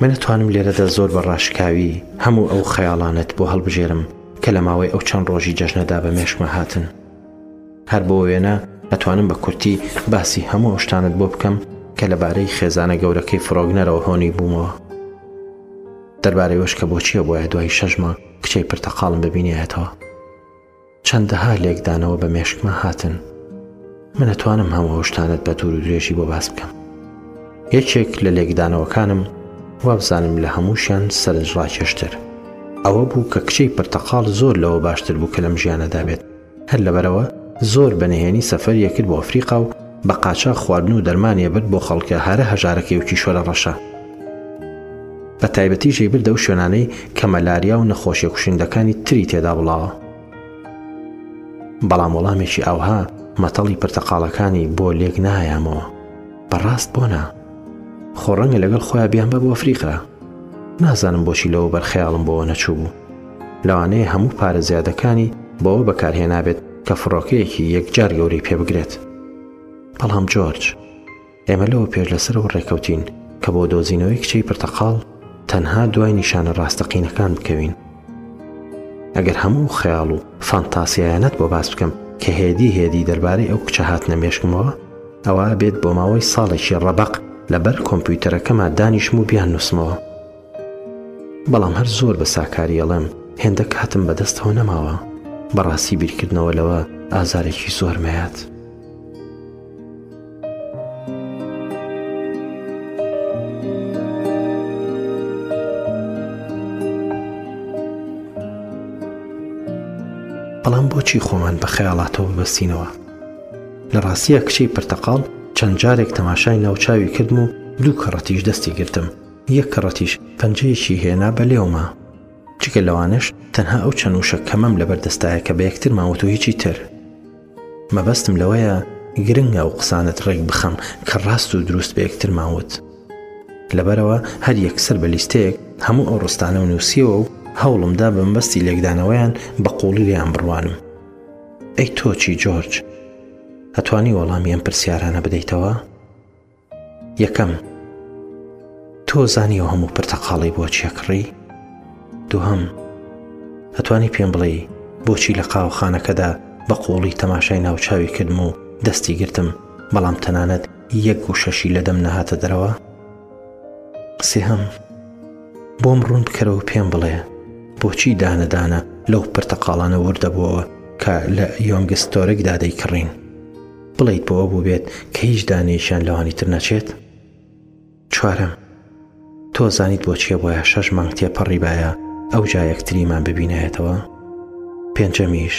من ئەتوانم لێرەدا زۆر بە ڕاشکاوی هەموو ئەو خەیاڵانت بۆ هەڵبژێرم کە لە ماوەی ئەو چەند ڕۆژی جەژنەدا بە مێشکمە هاتن هەر بۆ وێنە ئەتوانم بە کورتی باسی هەموو شتانت بۆ بکەم کە لەبارەی خێزانە گەورەکەی فڕۆگنەرەوە هۆنی بوومەوە دەربارەی وەش کە بۆچیە بۆیە دوای شەژمە کچەی پرتەقاڵم ببینێتەوە چەندەها لێکدانەوە بە مێشکما هاتن من ئەتوانم هەموو ئەو شتانت بە دوور و درێژی بۆ باس بکەم یەکێک لە لێکدانەوەکانم وابزانم لە هەمووشیان سەرنج ڕاکێشتر ئەوە بوو کە کچەی پرتەقاڵ زۆر لەوە باشتر بوو کە لەم ژیانەدا بێت هەر لەبەرەوە زۆر بە نهێنی سەفەر یەکرد بۆ ئەفریقا و بە قاچاخ خواردن و دەرمانێ برد بۆ خەڵکە هەرە هەژارەکەی و کیشۆرە ڕەشە بە تایبەتی ژێیبرد ئەو شوێنانەی کە مەلاریا و نەخۆشیە کوشندەکانی تری تێدا بڵاوە بەڵام وەڵامێکی ئاوها مەتەڵی پرتەقاڵەکانی بۆ لێک نایامەوە بەڕاست بۆ نا خۆڕەنگە لەگەڵ خۆیان بیان بە بۆ فریقرا نازانم بۆچی لەوە بەرخەیاڵم بۆەوە نەچوو بوو لەوانەیە هەموو پارە زیادەکانی بەوە بەکارهێنابێت کە فڕۆکەیەکی یەکجار گەورەی پێبگرێت بەڵام جۆرج ئێمە لەوە پێش لەسەرەوە ڕێکەوتین کە بۆ دۆزینەوەی کچەی پرتەقاڵ تەنها دوای نیشانە ڕاستەقینەکان بکەوین ئەگەر هەموو خەیاڵ و فانتاسیایەنەت بۆ باس بکەم کە هێدی هێدی دەربارەی ئەو کچە هاتنە مێشکمەوە ئەوە بێت بۆ ماوەی ساڵێکی ڕەبق لەبەر کۆمپیوتەرەکەما دانیشم و بیان نووسمەوە بەڵام هەر زۆر بە ساکاریەڵێم هێندە کاتم بەدەستەوە نەماوە بەڕاستی بیرکردنەوە لەوە ئازارێکی زۆرمەیات. بەڵام بۆچی خۆمان بە خەیاڵاتەوە بەستینەوە لە ڕاستیە کچەی پرتەقاڵ چەند جارێک تەماشای ناوچاوی کردم و دوو کەڕەتیش دەستی گرتم یەک کەڕەتیش پەنجەیەکی هێنا بە لێوما جگە لەوانش تەنها ئەو چەند وشە کەمەم لەبەردەستایە کە بە یەکترماوەت و هیچی تر مەبەستم لەوەیە گرنگە ئەو قسانەت ڕێک بخەم کە ڕاست و دروست بە یەکترمان وت. لەبەرەوە هەر یەکسەر بە لیستەیەک هەموو ئەو ڕستانە و نووسیەوە و هەوڵمدا بە مەبەستی لێکدانەوەیان بە قووڵی لێیان بڕوانم. ئەی تۆ چی جۆرج؟ ئەتوانی وەڵامی ئەم پرسیارانە بدەیتەوە؟ یەکەم، تۆ زانیەوە هەموو پرتەقاڵی بۆ چیە کڕی؟ دووهەم، ئەتوانی پێم بڵێی بۆچی لە قاوەخانەکەدا بە قوڵی تەماشای ناوچاوی کردم و دەستی گرتم بەڵام تەنانەت یەک گوشەشی لە دەم نەهاتە دەرەوە؟ سێهەم، بۆم ڕوون بکەرەوە پێم بڵێ بۆچی دانەدانە لەو پرتەقاڵانە وردەبووەوە کە لە یۆنگستۆرکدا دەیکڕین؟ بڵێیت بۆ ئەو بووبێت کە هیچ دانەیەکیان لەوانی تر نەچێت؟ چوارەم، تۆ زانیت بۆچیە بۆیە شەش مانگ تێپەڕیبایە ئەو جا یەکتریمان ببینایەتەوە؟ پێنجەمیش،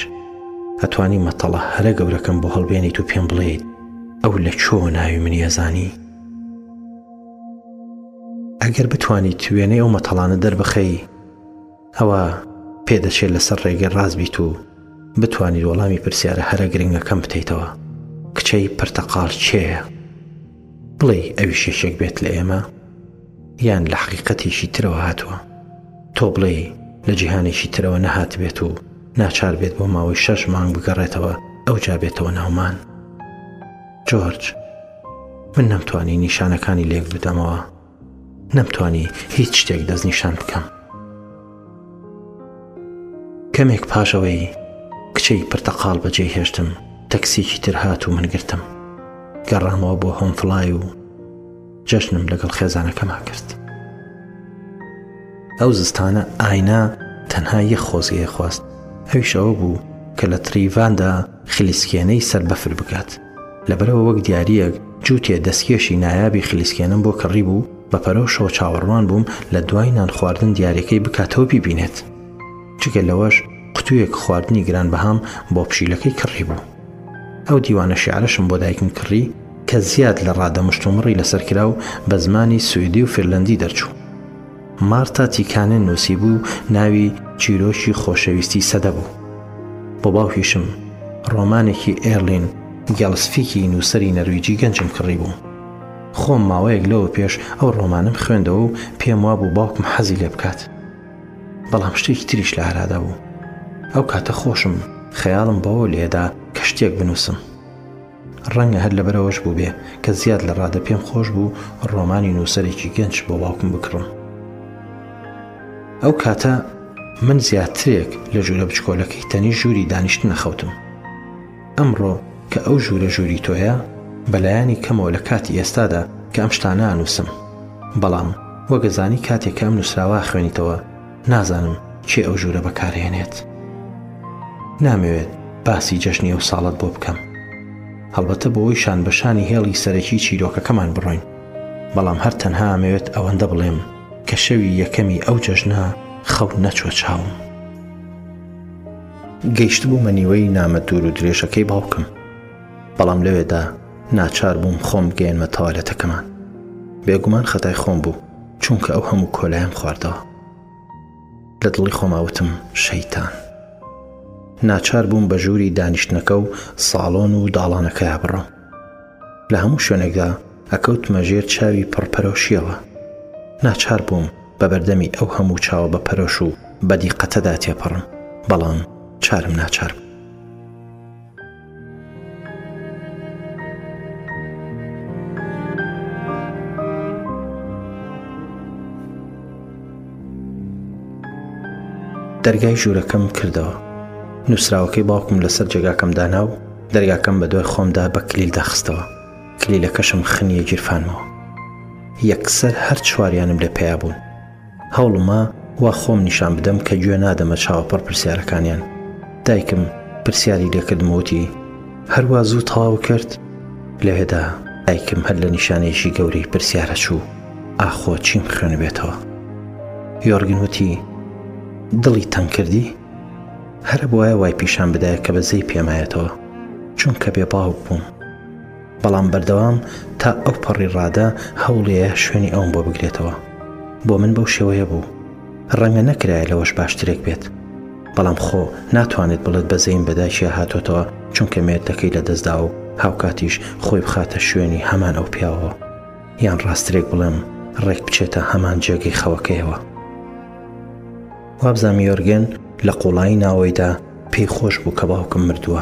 ئەتوانی مەتەڵە هەرە گەورەکەم بۆ هەڵبێنیت و پێم بڵێیت ئەو لە چۆ ناوی منی ئەزانی؟ ئەگەر بتوانیت وێنەی ئەو مەتەڵانە دەربخەی، ئەوا پێدەچێت لەسەر ڕێگەی ڕاست بیت و بتوانیت وەڵامی پرسیارە هەرە گرنگەکەم بتەیتەوە کچەی پرتەقاڵ چێە بڵێ ئەوی شێشێک بێت لە ئێمە یان لە حقیقەتێکی ترەوە هاتووە تۆ بڵێ لە جیهانێکی ترەوە نەهات بێت و ناچار بێت بۆ ماوەی شەش مانگ بگەڕێتەوە ئەو جا بێتەوە ناومان جۆرج من نەمتوانی نیشانەکانی لێک بدەمەوە نەمتوانی هیچ شتێک دەستنیشان بکەم کەمێک پاشەوەی کچەی پرتەقاڵ بەجێ هێشتم تەکسیکی تر هات و من گرتم گەڕامەوە بۆ هۆمفلای و جەشنم لەگەڵ خێزانەکەما کرد ئەو زستانە ئاینا تەنها یە خۆزگەیە خواست ئەویشەوە بوو کە لە تریڤاندا خلیسکێنەی سەر بەفر بکات لەبەرئەوە وەک دیارییەک جووتێ دەستکێشی نایابی خلیسکێنەم بۆ کڕیبوو، بە پەرۆشەوە چاوەڕوان بووم لە دوای نانخواردن دیارەکەی بکاتەوە بیبینێت. جگە لەوەش قوتوویەک خواردنی گرانبەهام بۆ پشیلەکەی کڕیبوو. ئەو دیوانە شیعرەشم بۆ دایکم کڕی کە زیاد لە ڕادە مشتومڕی لەسەر کرا و بە زمانی سویدی و فیرلەندی دەرچوو. مارتا تیکانێن نووسیبوو ناوی چیرۆکی خۆشەویستی سەدە بوو بۆ باوکیشم ڕۆمانێکی ئێرلین گەڵسفیکی نووسەری نەرویجی گەنجم کڕی بوو خۆم ماوەیەک لەوە پێش ئەو ڕۆمانم خوێندەوە و پێم وابوو باوکم حەزی لێ بکات بەڵام شتێکی تریش لە ئارادا بوو ئەو کاتە خۆشم خەیاڵم بەوە لێدا کە شتێک بنووسم ڕەنگە هەر لەبەرئەوەش بووبێ کە زیاد لە ڕادە پێم خۆش بوو ڕۆمانی نووسەرێکی گەنج بۆ باوکم بکڕم. ئەو کاتە من زیاترێک لە ژوورە بچکۆلەکەی تەنیش ژووری دانیشتن نەخەوتم. ئەمڕۆ کە ئەو ژوورە ژووری تۆیە، بە لایەنی کەمەوە لە کاتی ئێستادا کە ئەم شتانە ئەنووسم. بەڵام وەگەزانی کاتێک کە ئەم نووسراوە ئەخوێنیتەوە، نازانم کێ ئەو ژوورە بەکارهێنێت نامەوێت باسی جەژنی ئەو ساڵت بۆ بکەم هەڵبەتە بۆی شان بەشانی هێڵی سەرەکی چیرۆکەکەمان بڕۆین بەڵام هەر تەنها ئەمەوێت ئەوەندە بڵێم کە شەوی یەکەمی ئەو جەژنە خەو نەچوە چاوم گەیشت بوومە نیوەی نامە دوور و درێژەکەی باوکم بەڵام لەوێدا ناچار بووم خۆم بگەێنمە تەوالێتەکەمان بێگومان خەتای خۆم بوو چونکە ئەو هەموو کۆلایم خواردەوە لە دڵی خۆماوتم شەیتان ناچار بووم بە ژووری دانیشتنەکە و ساڵۆن و داڵانەکەیا بڕۆم لە هەموو شوێنێکدا ئەکەوتمە ژێر چاوی پڕپەرۆشیەوە ناچار بووم بە بەردەمی ئەو هەموو چاوە بە پەرۆش و بەدیقەتەدا تێپەڕم بەڵام چارم ناچار بوو دەرگای ژوورەکەم کردەوە نووسراوەکەی باوکم لەسەر جێگاکەم دانا و دەرگاکەم بە دوای خۆمدا بە کلیل داخستەوە کلیلەکەشم خنیە گیرفانمەوە یەکسەر هەر چواریانم لێ پیا بوون هەوڵمە وا خۆم نیشان بدەم کە گوێ نادەمە چاوەپەڕ پرسیارەکانیان دایکم پرسیاری لێکردم وتی هەروا زوو تەواو کرد لەوێدا دایکم هەر لە نیشانەیەکی گەورەی پرسیارە چوو ئاخۆ چیم خوێنبێتەوە یۆرگن وتی دڵی تەنگ کردی هەرە بواە وای پیشان بدایە کە بەزەی پێمایەتەوە چونکە بێ باوک بووم بەڵام بەردەوام تا ئەو پەڕی ڕادە هەوڵێ شوێنی ئەوم بۆ بگرێتەوە بۆ من بەو شێوەیە بوو ڕەنگە نەکرایە لەوەش باشترێک بێت بەڵام خۆ ناتوانێت بڵێت بەزەیم بەداکیە هاتۆتەوە چونکە مێردەکەی لە دەستدا و هاوکاتیش خۆی بخاتە شوێنی هەمان ئەو پیاوەوە یان ڕاسترێک بڵێم ڕێک بچێتە هەمان جێگەی خەوەکەیەوە وابزانام یۆرگێن لە قوڵایی ناوەیدا پێی خۆش بوو کە باوکم مردووە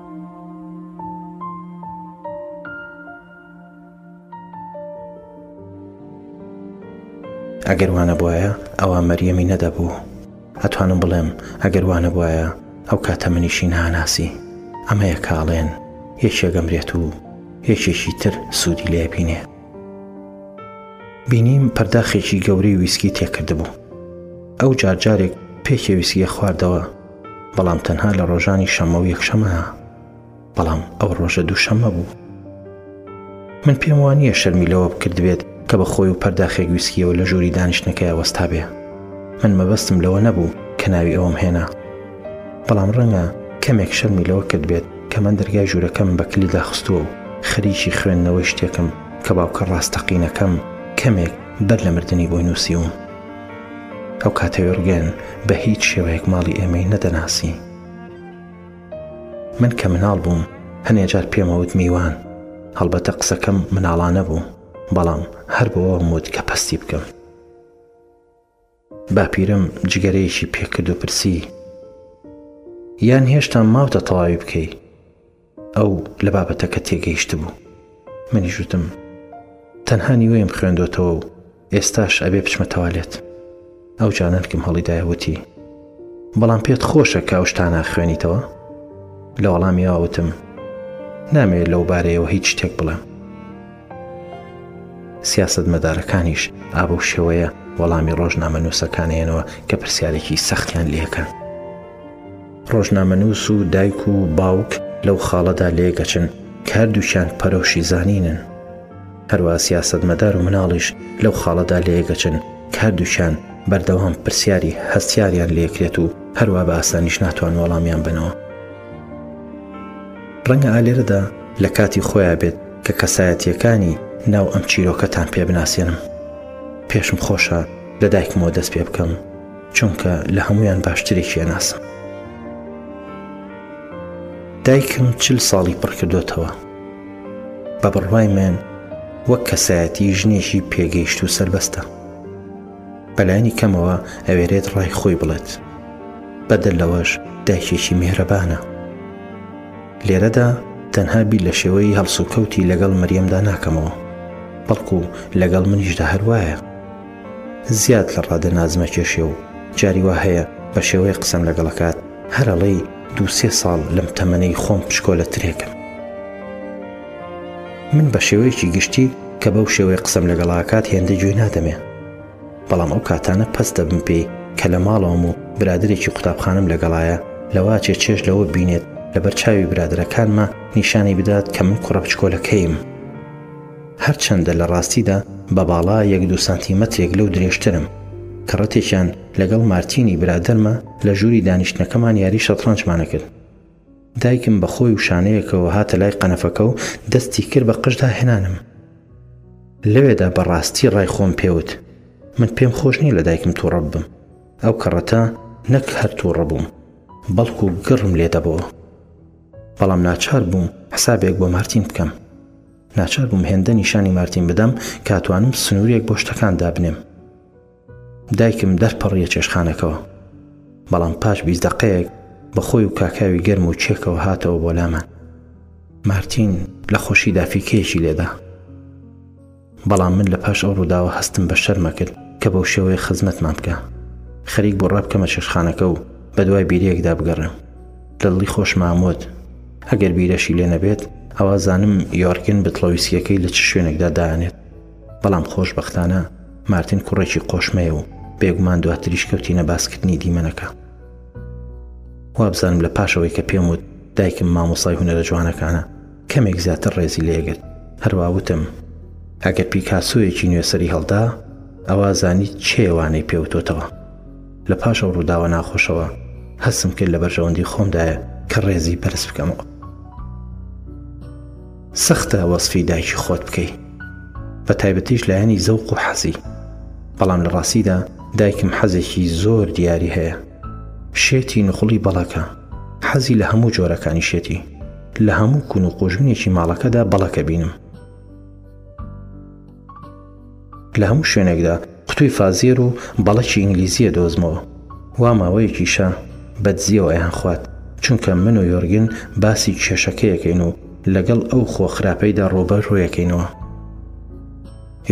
ئەگەر وانەبواە ئەوە مەریەمی نەدەبوو ئەتوانم بڵێم ئەگەر وانەبواە ئەو کاتە منیشی ناناسی ئەمەیە کاڵێن یەکێگەمرێت و یەکێکی تر سوودی لێ بینێ بینیم پەرداخێکی گەورەی ویسکی تێکردبوو ئەو جارجارێک پێکێ ویسیە خواردەوە بەڵام تەنها لە ڕۆژانی شەمە و یەکشەمە بەڵام ئەو ڕۆژە دووشەمە بوو من پێم وانە شەرمی لەوە بکردبێت کە بە خۆی و پەرداخێک ویسکیەوە لە ژووری دانیشتنەکەی وەستا بێ من مەبەستم لەوە نەبوو کە ناوی ئەوم هێنا بەڵام ڕەنگە کەمێک شەرمی لەوە کرد بێت کە من دەرگای ژوورەکەم بە کلی داخستووە و خەریکی خوێندنەوەی شتێکم کە باوکە ڕاستەقینەکەم کەمێک بەر لە مردنی بۆی نووسیوم ئەو کاتە یۆرگێن بە هیچ شێوەیەک ماڵی ئێمەی نەدەناسی من کە مناڵ بووم هەنێجار پێمەوت میوان هەڵبەتە قسەکەم مناڵانە بوو بەڵام هەر بەوە مت کە پستی بکەم باپیرم جگەرەیەکی پێکرد و پرسی یان هێشتا ماوتە تەواوی بکەی ئەو لە بابەتەکە تێگەیشتبوو. منیش وتم، تەنها نیوەیم خوێندۆتەوە و ئێستاش ئەبێ بچمە تەوالێت. ئەو جانەنکم هەڵیدایە وتی، بەڵام پێت خۆشە کە ئەو شتانە خوێنیتەوە؟ لە وەڵامیەوە وتم، نامەوێ لەو بارەیەوە هیچ شتێک بڵێم. سیاسەتمەدارەکانیش ئا بەو شێوەیە وەڵامی ڕۆژنامەنووسەکان ئەیەنەوە کە پرسیارێکی سەختیان لێ ئەکەن. ڕۆژنامەنووس و دایک و باوک لەو خاڵەدا لەیەک ئەچن کە هەردووکیان پەرۆشی زانینن. هەروا سیاسەتمەدار و مناڵیش لەو خاڵەدا لەیەک ئەچن کە هەردووکیان بەردەوام پرسیاری هەستیاریان لێکرێت و هەروا بە ئاسانیش ناتوان وەڵامیان بەنەوە. ڕەنگە ئالێرەدا لە کاتی خۆیا بێت کە کەسایەتییەکانی ناو ئەم چیرۆکەتان پێ بناسێنم. پێشم خۆشە لە دایکمەوە دەست پێ بکەم. چونکە لە هەمویان باشترێکی ئەناسم. دایکم چل ساڵی پڕکردۆتەوە. بە بڕوای من وەک کەسایەتی ژنێکی پێگەیشت و سەربەستە. بەلایانی کەمەوە ئەوێرێت ڕای خۆی بڵێت. بەدەر لەوەش دایکێکی میهرەبانە. لێرەدا تەنها بیر لە شێوەی هەڵسوکەوتی لەگەڵ مریەمدا ناکەمەوە بەڵکو لەگەڵ منیشدا هەروایە. زیاد لە ڕادە ناز مەکێشێ و جاری وا هەیە بە شێوەیەک قسەم لەگەڵ ئەکات هەر ئەڵێی دوو سێ ساڵ لەم تەمەنەی خۆم پشکۆلەترێکم. من بە شێوەیەکی گشتی کە بەو شێوەیە قسەم لەگەڵ ئاکات هێندە گوێ نادەمێ. بەڵام ئەو کاتانە پەست دەبم پێی کە لە ماڵەوەم و برادەرێکی قوتابخانەم لەگەڵایە لەواچێ چێژ لەوە بینێت لەبەر چاوی برادەرەکانما نیشانی بدات کە من کوڕە پچکۆلەکەیم. هەرچەندە لە ڕاستیدا بە باڵا یەک دوو سانتیمەترێک لەو درێژترم. کەڕەتێکیان لەگەڵ مارتینی برادەرمە لە ژووری دانیشتنەکەمان یاری شەتڕەنجمان ئەکرد. دایکم بە خۆی و شانەیەکەوە هاتە لای قەنەفەکە و دەستی کرد بە قژ داهێنانم. لەوێدا بە ڕاستی ڕای خۆم پێ وت. من پێم خۆش نییە لە دایکم تووڕە ببم. ئەو کەڕەتە نەک هەر تووڕە بووم، بەڵکوو گڕم لێ دەبەوە. بەڵام ناچار بووم حسابێک بۆ مارتین بکەم. ناچار بووم هێندە نیشانی مارتین بدەم کا توانم سنوورێک بۆ شتەکان دابنێم. دایکم دەرپەڕیە چێشخانەکەوە. بەڵام پاش بیست دەقەیەک بە خۆی و کاکاوی گەرم و چێکەوە هاتەوە بۆ لامان. مارتین لە خۆشیدا فیکەیەکی لێدا. بەڵام من لە پاش ئەو ڕووداوە هەستم بە شەرمە کرد کە بەو شێوەیە خزمەتمان بکا. خەریک بوو ڕابکەمە چێشخانەکە و بەدوای بیرەیەکدا بگەڕێم. دڵی خۆش ماموت ئەگەر بیرەشی لێ نەبێت ئەوا زانم یۆرگن بتڵەویسیەکەی لە چ شوێنێکدا دانێت بەڵام خۆش بەختانە مارتین کوڕێکی قۆشمەیە و بێگومان دواتریش کەوتینە باسکردنی دیمەنەکە وابزانم لە پاشەوەی کە پێم وت دایکم مامۆسای هوەرە جوانەکانە کەمێک زیاتر ڕێزی لێگرت هەرواوتم ئەگەر پیکاسۆیەکی نوێسەری هەڵدا ئەوە زانیت چێوانەی پێوتۆتەوە لە پاش ئەو ڕووداوە ناخۆشەوە هەستم کرد لە بەرژەوەندی خۆمدایە کە ڕێزی بەرز بکەمەوە. سەختە وەسفی دایکی خۆت بکەی بە تایبەتیش لایەنی زەوق و حەزی بەڵام لە ڕاستیدا دایکم حەزێکی زۆر دیاری هەیە شێتی نخڵی بەڵەکە حەزی لە هەموو جۆرەکانی شێتی لە هەموو کون و قوژبنێکی ماڵەکەدا بەڵەکە بینم لە هەموو شوێنێکدا قوتووی فازیەر و بەڵەکی ئینگلیزی ئەدۆزمەوە. وا ماوەیەکیشە بە دزییەوە ئەیانخوات، چونکە من و یۆرگن باسی کێشەکەی ئەکەین و لەگەڵ ئەو خۆ خراپەیدا ڕووبەرڕووی ئەکەینەوە.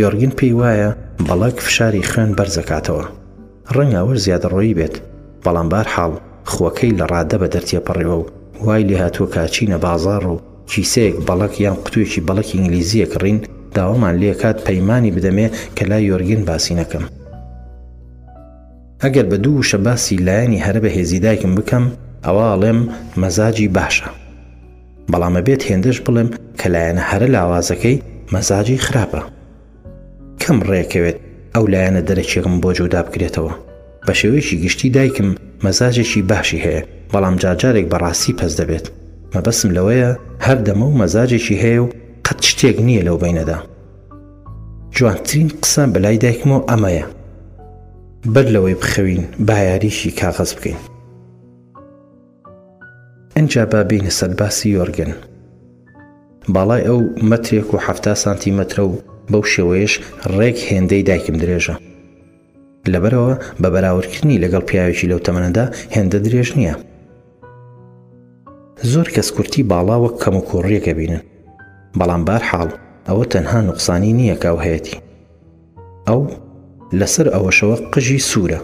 یۆرگن پێی وایە بەڵەک فشاری خوێن بەرز ئەکاتەوە. ڕەنگە ئەوەش زیادەڕۆیی بێت، بەڵام بەهەرحاڵ خووەکەی لە ڕاددە بەدەر تێپەڕیوە و وای لێهاتووە کە ئەچینە بازاڕ و کیسەیەک بەڵەک یان قوتوێکی بەڵەکی ئینگلیزییە کڕین، داوامان لێکات پەیمانی بدەمێ کە لای یۆرگن باسی نەکەم. ئەگەر بە دوو وشە باسی لایەنی هەرە بەهێزی دایکم بکەم، ئەوا ئەڵێم مەزاجی باشە. بەڵام ئەبێت هێندەش بڵێم کە لایەنە هەرە لاوازەکەی مەزاجی خراپە. کەم ڕێکەوێت ئەو لایەنە دەرەکیەکەم بۆ جودا بکرێتەوە بە شێوەیەکی گشتی دایکم مەزاجێکی باشی هەیە بەڵام جارجارێک بەڕاستی پەس دەبێت مەبەسم لەوەیە هەردەمە و مەزاجێکی هەیە و قەت شتێک نییە لەو بینەدا جوانترین قسە بەلای دایکمەوە ئەمەیە بەر لەوەی بخەوین بایاریشی کاغەز بکەین ئنجا با بینە سەر باسی یۆرگن. باڵای ئەو مەترێک و حەفتا سانتیمەترە و بەو شێوەیەش ڕێک هێندەی دایکم درێژە. لەبەرەوە بە بەراوردکردنی لەگەڵ پیاوێکی لەو تەمەنەدا هێندە درێژ نییە. زۆر کەس کورتی باڵا وەک کەم و کوڕیەکە بینن. بەڵام بارحاڵ ئەوە تەنها نوقسانی نییە کە ئەو هەیەتی. ئەو لەسەر ئەوەشەوە قژی سوورە،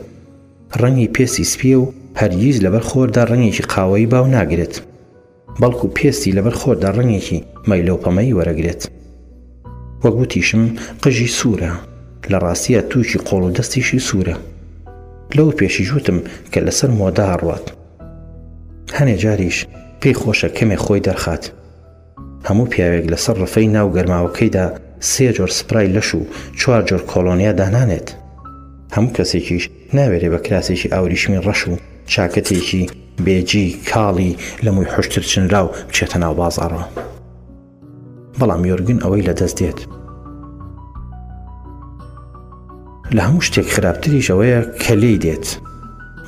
ڕەنگی پێستی سپییە و هەرگیز لەبەر خۆردا ڕەنگێکی قاوەیی باو ناگرێت، بەڵکو پێستی لەبەر خۆردا ڕەنگێکی مەیلەوپەمەیی وەرەگرێت. وەک وتیشم قژی سوورە، لە ڕاستییا تووکی قۆڵ و دەستیشی سوورە. لەوە پێشیش وتم کە لەسەر مۆدە ئەڕوات. هەنێ جاریش پێی خۆشە کەمێ خۆی دەرخات. هەموو پیاوێک لەسەر ڕفەی ناو گەرماوەکەیدا سێ جۆر سپرای لەش و چوار جۆر کۆڵۆنیا دانانێت. هەموو کەسێکیش ناوێرێ بە کراسێکی ئاوریشمی ڕەش و چاکەتێکی بێجی کاڵی لە مووی حوشتر چنراو بچێتە ناو بازاڕەوە. بەڵام یۆرگن ئەوەی لەدەست دێت. لە هەموو شتێک خراپتریش ئەوەیە کە لێی دێت.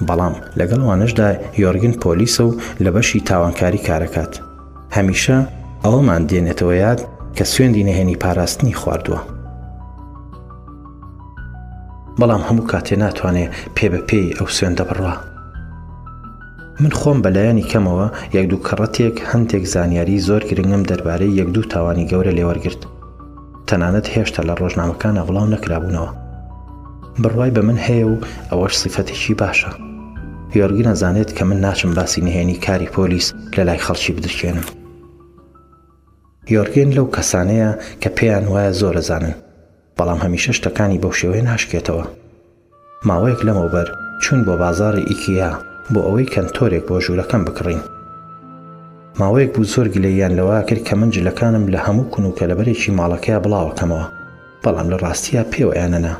بەڵام لەگەڵ وانەشدا یۆرگن پۆلیسە و لە بەشی تاوانکاری کارەکات. هەمیشە ئەوەمان دێنێتەوە یاد کە سوێندی نەهێنی پاراستنی خواردووە. بەڵام هەموو کاتێ ناتوانێ پێ بە پێی ئەو سوێندە بڕوا. من خۆم بەلایەنی کەمەوە یەک دوو کەڕەتێک هەندێک زانیاری زۆر گرنگم دەربارەی یەک دوو تاوانی گەورە لێوەرگرت. تەنانەت هێشتا لە ڕۆژنامەکانا بڵاو نەکرابوونەوە بڕوای بە من هەیە و ئەوەش سیفەتێکی باشە یۆرگی نەزانێت کە من ناچم باسی نهێنی کاری پۆلیس لە لای خەڵکی بدرکێنم یۆرگێن لەو کەسانەیە کە پێیان وایە زۆرە زانن بەڵام هەمیشە شتەکانی بەو شێوەیە ناشکێتەوە ماوەیەک لەمەوبەر چووین بۆ بازاڕی ئیکیا بۆ ئەوەی کەنتۆرێک بۆ ژوورەکەم بکڕین. ماوەیەک بوو زۆر گلەییان لەوە کرد کە من جلەکانم لە هەموو کون و کەلەبەرێکی ماڵەکەیا بڵاوەکەمەوە، بەڵام لە ڕاستییا پێوەیان نەنا،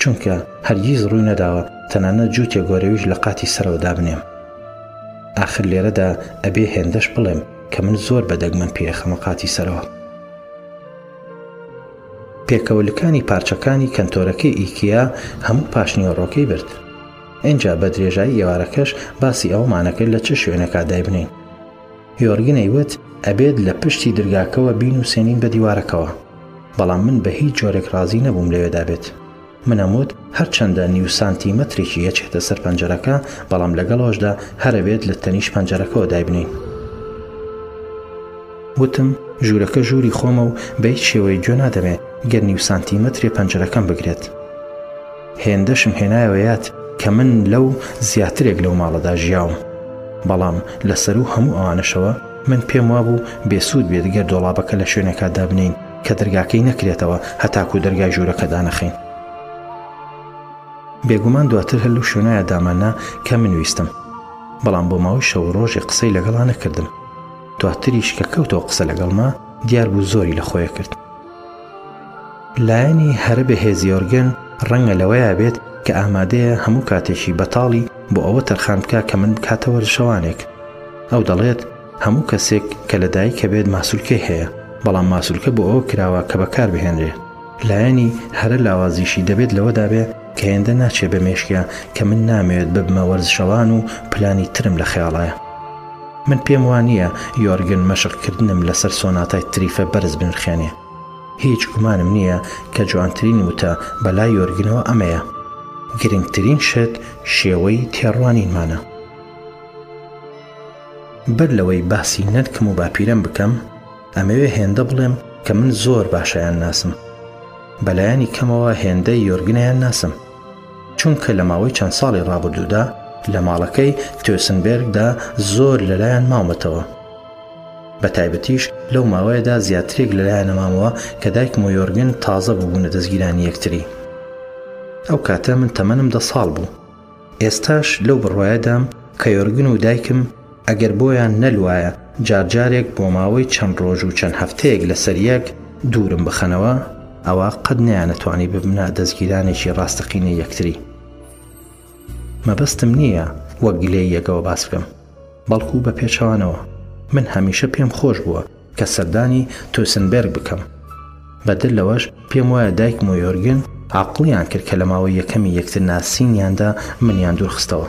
چونکە هەرگیز ڕووی نەداوە تەنانەت جووتێک گۆرەویش لە قاتی سەرەوە دابنێم. ئاخر لێرەدا ئەبێ هێندەش بڵێم کە من زۆر بە دەگمەن پێیەخەمە قاتی سەرەوە. پێکەوەلکانی پارچەکانی کەنتۆرەکەی ئیکیا هەموو پاشنیوەڕۆکەی برد. ئینجا بە درێژایی ئێوارەکەش باسی ئەوەمانەکرد لە چ شوێنێکا دایبنێین. یۆرگنەی وت ئەبێت لە پشتی درگاکەوە بینووسێنین بە دیوارەکەوە. بەڵام من بە هیچ جۆرێک ڕازی نەبووم لەوێدا بێت. منم وت هەرچەندە نیو سانتی مەترێکی یەچێتە سەر پەنجەرەکە بەڵام لەگەڵەوەشدا هەرەبێت لە تەنیشت پەنجەرەکەوە دایبنێین. وتم ژوورەکە ژووری خۆمە و بە هیچ شێوەیە گوێ نادەمێ گەر نیو سانتی مەترێ پەنجەرەکەم بگرێت. هێندەشم هێنایەوە یاد کە من لەو زیاترێک لەو ماڵەدا ژیاوم. بەڵام لەسەروو هەموو ئەوانەشەوە من پێم وابوو بێسوود بێت گەر دۆڵابەکە لە شوێنێکا دابنێین کە دەرگاکەی نەکرێتەوە هەتاکو دەرگای ژوورەکە دانەخەین بێگومان دواتر هەر لەو شوێنایە داماننا کە من ویستم بەڵام بۆ ماوەی شەو ڕۆژێ قسەی لەگەڵا نەکردم دواتریش کە کەوتەوە قسە لەگەڵما دیار بوو زۆری لە خۆیە کرد لایەنی هەرە بەهێزی ئۆرگن ڕەنگە لەوەیە بێت کە ئامادەیە هەموو کاتێکی بەتاڵی بۆ ئەوە تەرخان بکە کە من بکاتەوە شەوانێک ئەو دەڵێت هەموو کەسێک کە لە دایکە بێت ماسولکەی هەیە بەڵام ماسولکە بۆ ئەوە کراوە کە بەکار بهێنرێ لایەنی هەرە لاوازیشی دەبێت لەوەدا بێ کە هێندە ناچێ بە مێشکیا کە من نامەوێت ببمە وەرزشەوان و پلانی ترم لە خەیاڵایە من پێم وانییە یۆرگن مەشقکردنم لەسەر سۆناتای تریفە بەرز بنرخێنێ هیچ گومانم نییە کە جوانترین وتە بەلای یۆرگنەوە ئەمەیە گرنگترین شت شێوەی تێڕوانینمانە. بەر لەوەی باسی نەنکم و باپیرەم بکەم، ئەمەوێ هێندە بڵێم کە من زۆر باشیان ناسم. بەلایەنی کەمەوە هێندەی یۆرگنیان ناسم. چونکە لە ماوەی چەند ساڵی ڕابردوودا لە ماڵەکەی تۆسنبێرگدا زۆر لەلایان ماومەتەوە. بە تایبەتیش لەو ماوەیەدا زیاترێک لەلایەنە مامەوە کە دایکم و یۆرگن تازە ببوونە دەستگیرانی یەکتری. ئەو کاتە من تەمەنم دە ساڵ بوو. ئێستاش لەو بڕوایەدام کە یۆرگن و دایکم ئەگەر بۆیان نەلوایە جار جارێک بۆ ماوەی چەند ڕۆژ و چەند هەفتەیەک لەسەر یەک دوورم بخەنەوە، ئەوا قەت نەیانەتوانی ببنە دەزگیرانێکی ڕاستەقینەی یەکتری. مەبەستم نییە وەک گلەییەکەوە باس بکەم، بەڵکو بە پێچەوانەوە، من هەمیشە پێم خۆش بووە کە سەردانی توسنبێرگ بکەم. بەدەر لەوەش، پێم وایە دایکم و یۆرگن عاقڵیان کرد کە لە ماوەی یەکەمی یەکتر ناسینیاندا منیان دوورخستەوە.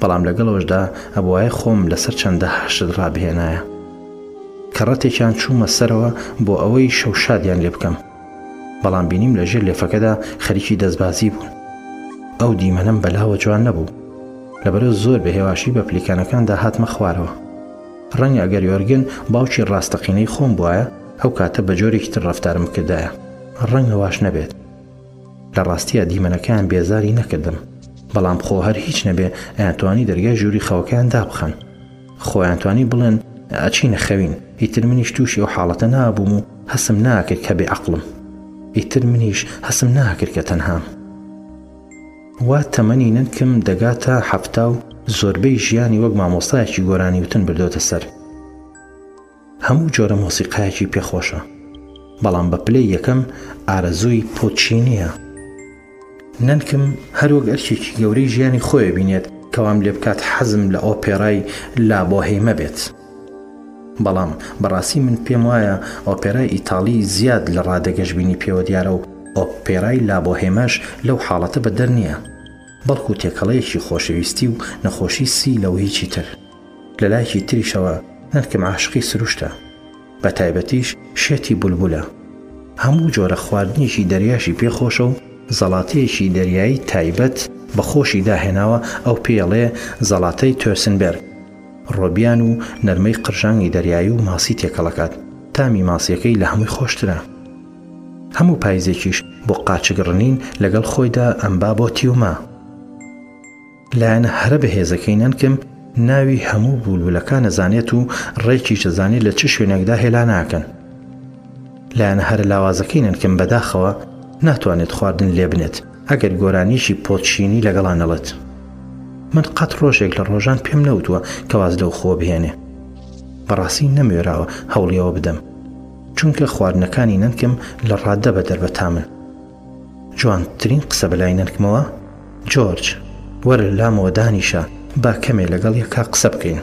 بەڵام لەگەڵ ئەوەشدا ئەبوایە خۆم لەسەر چەندەها شت ڕابهێنایە کە ڕەتێکیان چوومە سەرەوە بۆ ئەوەی شەوشادیان لێ بکەم بەڵام بینیم لە ژێر لێفەکەدا خەریکی دەستبازی بوون ئەو دیمەنەم بەلاوە جوان نەبوو لەبەرە زۆر بە هێواشی بە پلیکانەکاندا هاتمە خوارەوە ڕەنگە ئەگەر یۆرگن باوکی ڕاستەقینەی خۆم بواە ئەو کاتە بە جۆرێکی تر ڕفتارم کردایە ڕەنگە واش نەبێت لە ڕاستیا دیمەنەکەیان بێزاری نەکردم بەڵام خۆ هەر هیچ نەبێ ئەیانتوانی دەرگای ژووری خەوەکەیان دابخەن خۆیان توانی بڵێن ئەچینە خەوین ئیتر منیش تووشی ئەو حاڵەتە نابووم و هەسم ناکرد کە بێ عقلم ئیتر منیش هەسم ناکرد کە تەنهام وا تەمەنی نەنکم دەگاتە حەفتا و زۆربەی ژیانی وەک مامۆستایەکی گۆرانی وتن بردۆتە سەر هەموو جۆرە مۆسیقایەکی پێ خۆشە بەڵام بە پلەی یەکەم ئارەزووی پۆچینییە. نەنکم هەر وەک ئەرکێکی گەورەی ژیانی خۆی ئەبینێت کە وام لێ بکات حەزم لە ئۆپێرای لا بۆهێمە بێت. بەڵام بە ڕاستی من پێم وایە ئۆپێرای ئیتاڵی زیاد لە ڕادە گەشبینی پێوە دیارە و ئۆپێرای لا بۆهێمەش لەو حاڵەتە بەدەر نییە بەڵکوو تێکەڵەیەکی خۆشەویستی و نەخۆشی سی لە و هیچی تر. لە لایکی تریشەوە نرکم عاشقی سروشتە بە تایبەتیش شێتی بولبولە هەموو جۆرە خواردنێکی دەریاشی پێ خۆشە و زەڵاتەیەکی دەریایی تایبەت بە خۆشی داهێناوە ئەو پێی ئەڵێ زەڵاتەی تۆسنبێرگ ڕۆبیان و نەرمەی قرژانگی دەریایی و ماسی تێکەڵەکات تامی ماسیەکەی لە هەمووی خۆشترە هەموو پایزێکیش بۆ قاچگڕنین لەگەڵ خۆیدا ئەمبا بۆ تیومە. لایەنە هەرە بەهێزەکەی نەنکم ناوی هەموو بولبولەکان ئەزانێت و ڕێکیش ئەزانێت لە چ شوێنێکدا هێلا ناکەن. لایەنە هەرە لاوازەکەی نەنکم بەداخەوە ناتوانێت خواردن لێ بنێت ئەگەر گۆرانیەکی پۆدشینی لەگەڵا نەڵێت. من قەت ڕۆژێک لە ڕۆژان پێم نەوتووە کە واز لەو خووە بهێنێ. بەڕاستی نەموێراوە هەوڵی ئەوە بدەم. چونکە خواردنەکانی نەنکم لە ڕاددە بەدەر بە تامن. جوانترین قسە بە لای نەنکمەوە جۆرج وەرە لامەوە دانیشە با کەمێ لەگەڵ یەکا قسە بکەین.